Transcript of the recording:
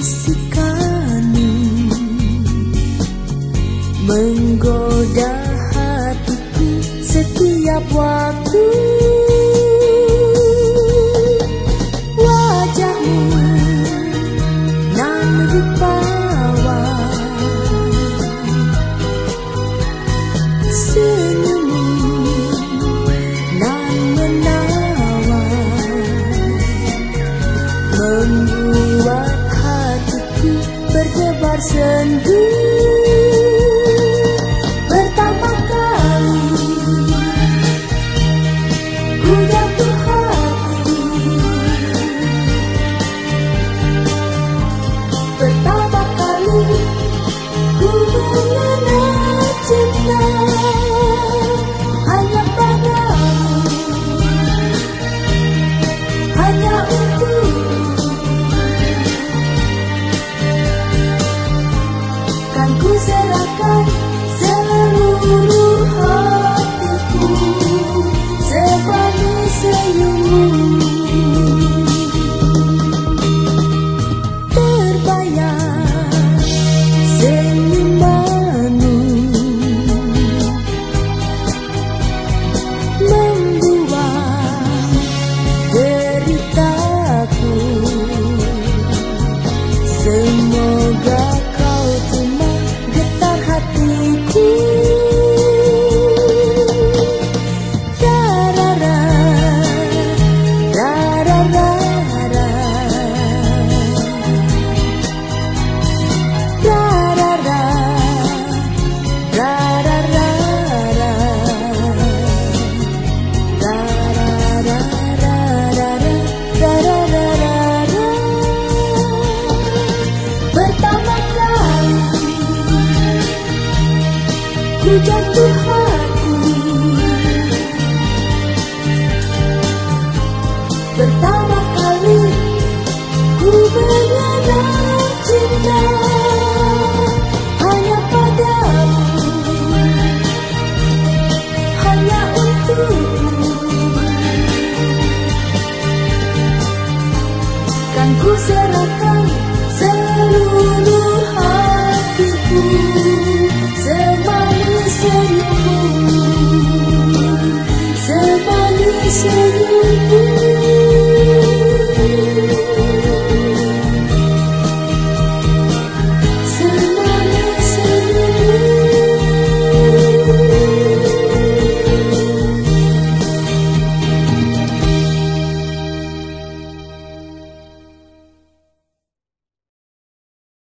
bisikanmu menggoda berdebar sendu ku God. 随着跌去。Senhor.